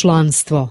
članstvo.